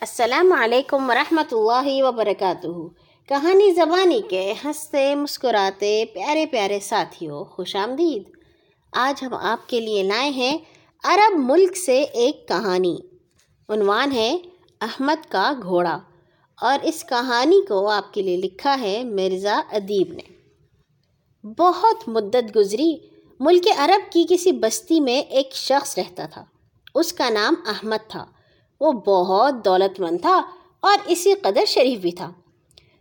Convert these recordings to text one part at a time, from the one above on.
السلام علیکم ورحمۃ اللہ وبرکاتہ۔ کہانی زبانی کے ہنستے، مسکراتے، پیارے پیارے ساتھیوں، خوش آمدید۔ آج ہم آپ کے لیے لائے ہیں عرب ملک سے ایک کہانی۔ عنوان ہے احمد کا گھوڑا۔ اور اس کہانی کو آپ کے لیے لکھا ہے مرزا ادیب نے۔ بہت مدت گزری، ملک عرب کی کسی بستی میں ایک شخص رہتا تھا۔ اس کا نام احمد تھا۔ وہ بہت دولت مند تھا اور اسی قدر شریف بھی تھا۔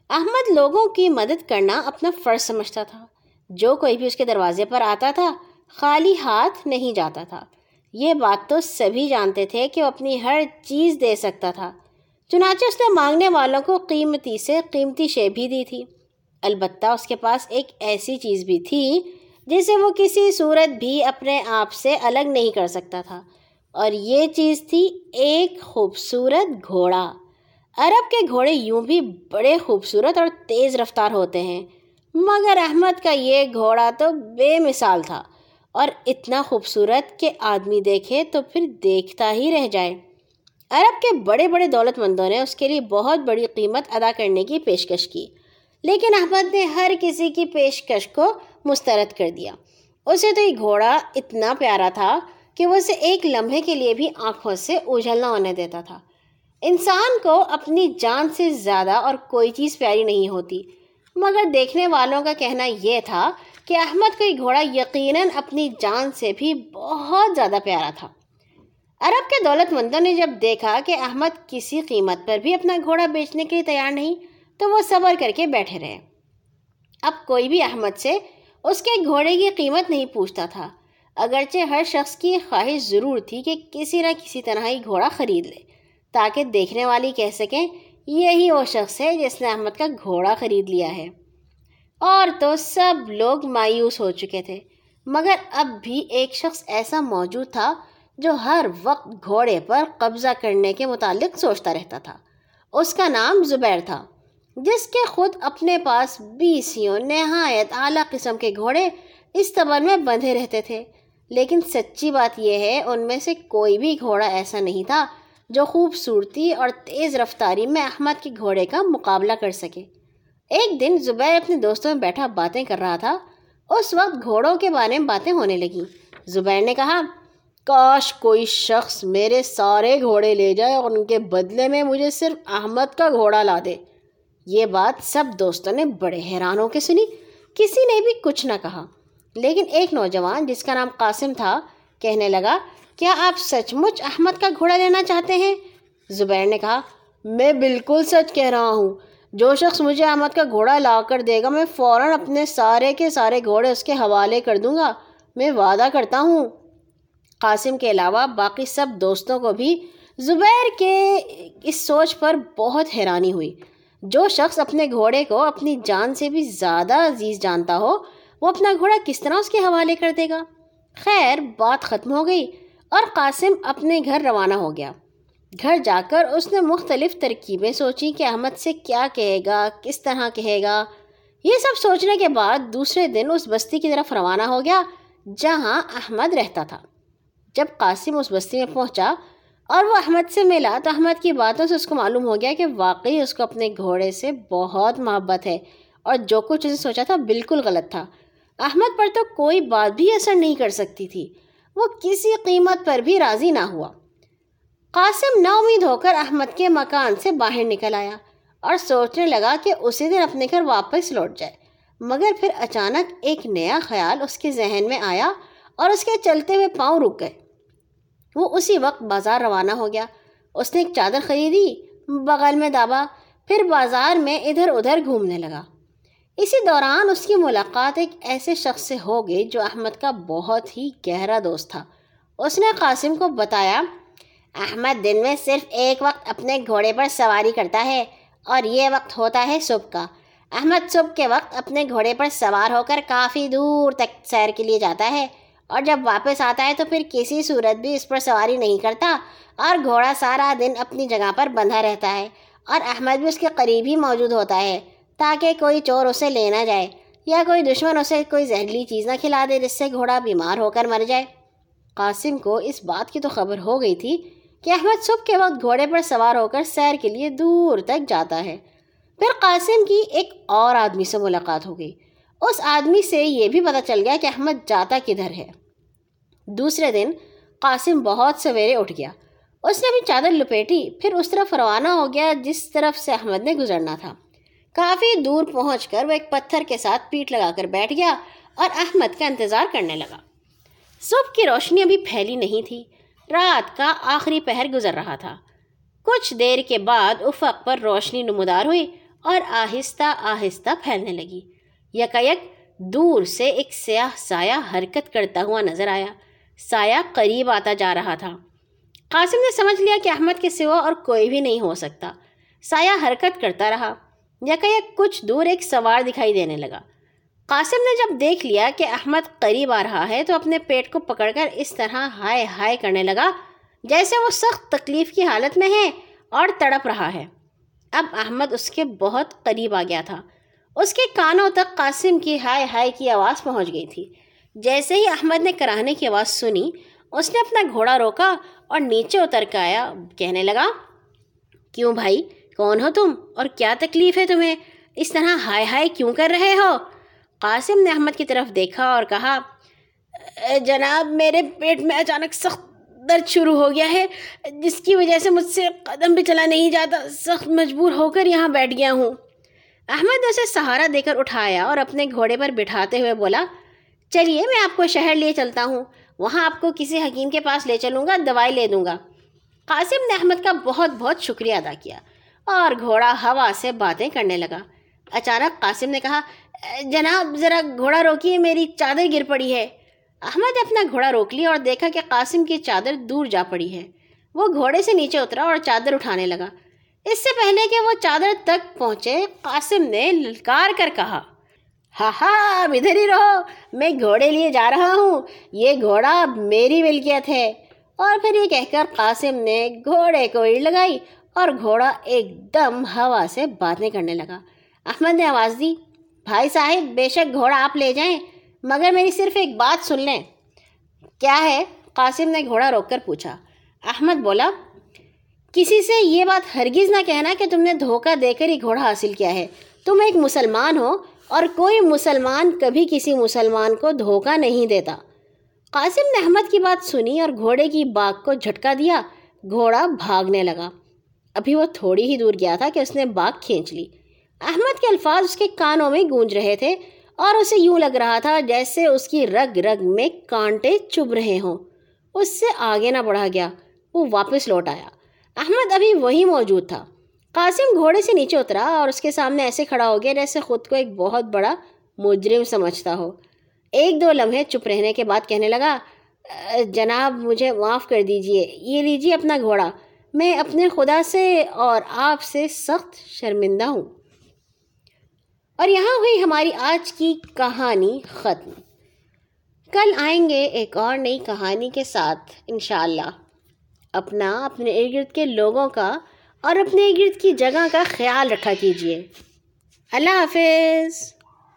احمد لوگوں کی مدد کرنا اپنا فرض سمجھتا تھا۔ جو کوئی بھی اس کے دروازے پر آتا تھا، خالی ہاتھ نہیں جاتا تھا۔ یہ بات تو سبھی جانتے تھے کہ وہ اپنی ہر چیز دے سکتا تھا۔ چنانچہ اس نے مانگنے والوں کو قیمتی سے قیمتی شے بھی دی تھی۔ البتہ اس کے پاس ایک ایسی چیز بھی تھی جسے وہ کسی صورت بھی اپنے آپ سے الگ نہیں کر سکتا تھا۔ اور یہ چیز تھی ایک خوبصورت گھوڑا۔ عرب کے گھوڑے یوں بھی بڑے خوبصورت اور تیز رفتار ہوتے ہیں، مگر احمد کا یہ گھوڑا تو بے مثال تھا۔ اور اتنا خوبصورت کہ آدمی دیکھے تو پھر دیکھتا ہی رہ جائے۔ عرب کے بڑے بڑے دولت مندوں نے اس کے لیے بہت بڑی قیمت ادا کرنے کی پیشکش کی، لیکن احمد نے ہر کسی کی پیشکش کو مسترد کر دیا۔ اسے تو یہ گھوڑا اتنا پیارا تھا کہ وہ اسے ایک لمحے کے لیے بھی آنکھوں سے اجھل نہ ہونے دیتا تھا۔ انسان کو اپنی جان سے زیادہ اور کوئی چیز پیاری نہیں ہوتی۔ مگر دیکھنے والوں کا کہنا یہ تھا کہ احمد کو یہ گھوڑا یقیناً اپنی جان سے بھی بہت زیادہ پیارا تھا۔ عرب کے دولت مندوں نے جب دیکھا کہ احمد کسی قیمت پر بھی اپنا گھوڑا بیچنے کے لیے تیار نہیں، تو وہ صبر کر کے بیٹھے رہے۔ اب کوئی بھی احمد سے اس کے گھوڑے کی قیمت نہیں پوچھتا تھا۔ اگرچہ ہر شخص کی خواہش ضرور تھی کہ کسی نہ کسی طرح ہی گھوڑا خرید لے، تاکہ دیکھنے والی کہہ سکیں یہی وہ شخص ہے جس نے احمد کا گھوڑا خرید لیا ہے۔ اور تو سب لوگ مایوس ہو چکے تھے، مگر اب بھی ایک شخص ایسا موجود تھا جو ہر وقت گھوڑے پر قبضہ کرنے کے متعلق سوچتا رہتا تھا۔ اس کا نام زبیر تھا، جس کے خود اپنے پاس بیسیوں نہایت اعلیٰ قسم کے گھوڑے اس تبر میں بندھے رہتے تھے۔ لیکن سچی بات یہ ہے، ان میں سے کوئی بھی گھوڑا ایسا نہیں تھا جو خوبصورتی اور تیز رفتاری میں احمد کے گھوڑے کا مقابلہ کر سکے۔ ایک دن زبیر اپنے دوستوں میں بیٹھا باتیں کر رہا تھا۔ اس وقت گھوڑوں کے بارے میں باتیں ہونے لگیں زبیر نے کہا، کاش کوئی شخص میرے سارے گھوڑے لے جائے اور ان کے بدلے میں مجھے صرف احمد کا گھوڑا لا دے۔ یہ بات سب دوستوں نے بڑے حیران ہو کے سنی۔ کسی نے بھی کچھ نہ کہا۔ لیکن ایک نوجوان جس کا نام قاسم تھا، کہنے لگا، کیا آپ سچ مچ احمد کا گھوڑا لینا چاہتے ہیں؟ زبیر نے کہا، میں بالکل سچ کہہ رہا ہوں۔ جو شخص مجھے احمد کا گھوڑا لا کر دے گا، میں فوراً اپنے سارے کے سارے گھوڑے اس کے حوالے کر دوں گا۔ میں وعدہ کرتا ہوں۔ قاسم کے علاوہ باقی سب دوستوں کو بھی زبیر کے اس سوچ پر بہت حیرانی ہوئی۔ جو شخص اپنے گھوڑے کو اپنی جان سے بھی زیادہ عزیز جانتا ہو وہ اپنا گھوڑا کس طرح اس کے حوالے کر دے گا؟ خیر، بات ختم ہو گئی اور قاسم اپنے گھر روانہ ہو گیا۔ گھر جا کر اس نے مختلف ترکیبیں سوچی کہ احمد سے کیا کہے گا، کس طرح کہے گا۔ یہ سب سوچنے کے بعد دوسرے دن اس بستی کی طرف روانہ ہو گیا، جہاں احمد رہتا تھا۔ جب قاسم اس بستی میں پہنچا اور وہ احمد سے ملا، تو احمد کی باتوں سے اس کو معلوم ہو گیا کہ واقعی اس کو اپنے گھوڑے سے بہت محبت ہے اور جو کچھ اسے سوچا تھا بالکل غلط تھا۔ احمد پر تو کوئی بات بھی اثر نہیں کر سکتی تھی۔ وہ کسی قیمت پر بھی راضی نہ ہوا۔ قاسم نا امید ہو کر احمد کے مکان سے باہر نکل آیا اور سوچنے لگا کہ اسی دن اپنے گھر واپس لوٹ جائے۔ مگر پھر اچانک ایک نیا خیال اس کے ذہن میں آیا اور اس کے چلتے ہوئے پاؤں رک گئے۔ وہ اسی وقت بازار روانہ ہو گیا۔ اس نے ایک چادر خریدی، بغل میں دابا، پھر بازار میں ادھر ادھر گھومنے لگا۔ اسی دوران اس کی ملاقات ایک ایسے شخص سے ہو گئی جو احمد کا بہت ہی گہرا دوست تھا۔ اس نے قاسم کو بتایا، احمد دن میں صرف ایک وقت اپنے گھوڑے پر سواری کرتا ہے اور یہ وقت ہوتا ہے صبح کا۔ احمد صبح کے وقت اپنے گھوڑے پر سوار ہو کر کافی دور تک سیر کے لیے جاتا ہے اور جب واپس آتا ہے تو پھر کسی صورت بھی اس پر سواری نہیں کرتا اور گھوڑا سارا دن اپنی جگہ پر بندھا رہتا ہے اور احمد بھی اس کے قریب ہی موجود ہوتا ہے۔ تاکہ کوئی چور اسے لے نہ جائے یا کوئی دشمن اسے کوئی زہریلی چیز نہ کھلا دے جس سے گھوڑا بیمار ہو کر مر جائے۔ قاسم کو اس بات کی تو خبر ہو گئی تھی کہ احمد صبح کے وقت گھوڑے پر سوار ہو کر سیر کے لیے دور تک جاتا ہے۔ پھر قاسم کی ایک اور آدمی سے ملاقات ہو گئی۔ اس آدمی سے یہ بھی پتہ چل گیا کہ احمد جاتا کدھر ہے۔ دوسرے دن قاسم بہت سویرے اٹھ گیا۔ اس نے بھی چادر لپیٹی، پھر اس طرف روانہ ہو گیا جس طرف سے احمد نے گزرنا تھا۔ کافی دور پہنچ کر وہ ایک پتھر کے ساتھ پیٹ لگا کر بیٹھ گیا اور احمد کا انتظار کرنے لگا۔ صبح کی روشنی ابھی پھیلی نہیں تھی۔ رات کا آخری پہر گزر رہا تھا۔ کچھ دیر کے بعد افق پر روشنی نمودار ہوئی اور آہستہ آہستہ پھیلنے لگی۔ یکیک دور سے ایک سیاہ سایہ حرکت کرتا ہوا نظر آیا۔ سایہ قریب آتا جا رہا تھا۔ قاسم نے سمجھ لیا کہ احمد کے سوا اور کوئی بھی نہیں ہو سکتا۔ سایہ حرکت کرتا رہا۔ یکیک کچھ دور ایک سوار دکھائی دینے لگا۔ قاسم نے جب دیکھ لیا کہ احمد قریب آ رہا ہے تو اپنے پیٹ کو پکڑ کر اس طرح ہائے ہائے کرنے لگا، جیسے وہ سخت تکلیف کی حالت میں ہے اور تڑپ رہا ہے۔ اب احمد اس کے بہت قریب آ گیا تھا۔ اس کے کانوں تک قاسم کی ہائے ہائے کی آواز پہنچ گئی تھی۔ جیسے ہی احمد نے کراہنے کی آواز سنی، اس نے اپنا گھوڑا روکا اور نیچے اتر کے آیا، کہنے لگا، کیوں بھائی کون ہو تم؟ اور کیا تکلیف ہے تمہیں؟ اس طرح ہائے ہائے کیوں کر رہے ہو؟ قاسم نے احمد کی طرف دیکھا اور کہا جناب، میرے پیٹ میں اچانک سخت درد شروع ہو گیا ہے، جس کی وجہ سے مجھ سے قدم بھی چلا نہیں جاتا، سخت مجبور ہو کر یہاں بیٹھ گیا ہوں۔ احمد نے اسے سہارا دے کر اٹھایا اور اپنے گھوڑے پر بٹھاتے ہوئے بولا، چلیے، میں آپ کو شہر لیے چلتا ہوں، وہاں آپ کو کسی حکیم کے پاس لے چلوں گا، دوائی لے دوں گا۔ قاسم نے احمد کا بہت بہت شکریہ ادا کیا۔ اور گھوڑا ہوا سے باتیں کرنے لگا۔ اچانک قاسم نے کہا، جناب، ذرا گھوڑا روکیے، میری چادر گر پڑی ہے۔ احمد نے اپنا گھوڑا روک لیا اور دیکھا کہ قاسم کی چادر دور جا پڑی ہے۔ وہ گھوڑے سے نیچے اترا اور چادر اٹھانے لگا۔ اس سے پہلے کہ وہ چادر تک پہنچے، قاسم نے للکار کر کہا ہاں ہاں اب ادھر ہی رہو، میں گھوڑے لیے جا رہا ہوں۔ یہ گھوڑا میری ملکیت ہے اور پھر یہ کہہ کر قاسم نے گھوڑے کو اڑ لگائی اور گھوڑا ایک دم ہوا سے باتیں کرنے لگا۔ احمد نے آواز دی، بھائی صاحب، بے شک گھوڑا آپ لے جائیں، مگر میری صرف ایک بات سن لیں۔ کیا ہے؟ قاسم نے گھوڑا روک کر پوچھا۔ احمد بولا، کسی سے یہ بات ہرگز نہ کہنا کہ تم نے دھوکہ دے کر ہی گھوڑا حاصل کیا ہے۔ تم ایک مسلمان ہو اور کوئی مسلمان کبھی کسی مسلمان کو دھوکہ نہیں دیتا۔ قاسم نے احمد کی بات سنی اور گھوڑے کی باغ کو جھٹکا دیا۔ گھوڑا بھاگنے لگا۔ ابھی وہ تھوڑی ہی دور گیا تھا کہ اس نے باغ کھینچ لی۔ احمد کے الفاظ اس کے کانوں میں گونج رہے تھے اور اسے یوں لگ رہا تھا جیسے اس کی رگ رگ میں کانٹے چبھ رہے ہوں۔ اس سے آگے نہ بڑھا گیا، وہ واپس لوٹ آیا۔ احمد ابھی وہی موجود تھا۔ قاسم گھوڑے سے نیچے اترا اور اس کے سامنے ایسے کھڑا ہو گیا جیسے خود کو ایک بہت بڑا مجرم سمجھتا ہو۔ ایک دو لمحے چپ رہنے کے بعد کہنے لگا، جناب مجھے معاف کر دیجیے، یہ لیجیے اپنا گھوڑا۔ میں اپنے خدا سے اور آپ سے سخت شرمندہ ہوں۔ اور یہاں ہوئی ہماری آج کی کہانی ختم۔ کل آئیں گے ایک اور نئی کہانی کے ساتھ، انشاءاللہ۔ اپنا، اپنے ارد گرد کے لوگوں کا اور اپنے ارد گرد کی جگہ کا خیال رکھا کیجیے اللہ حافظ۔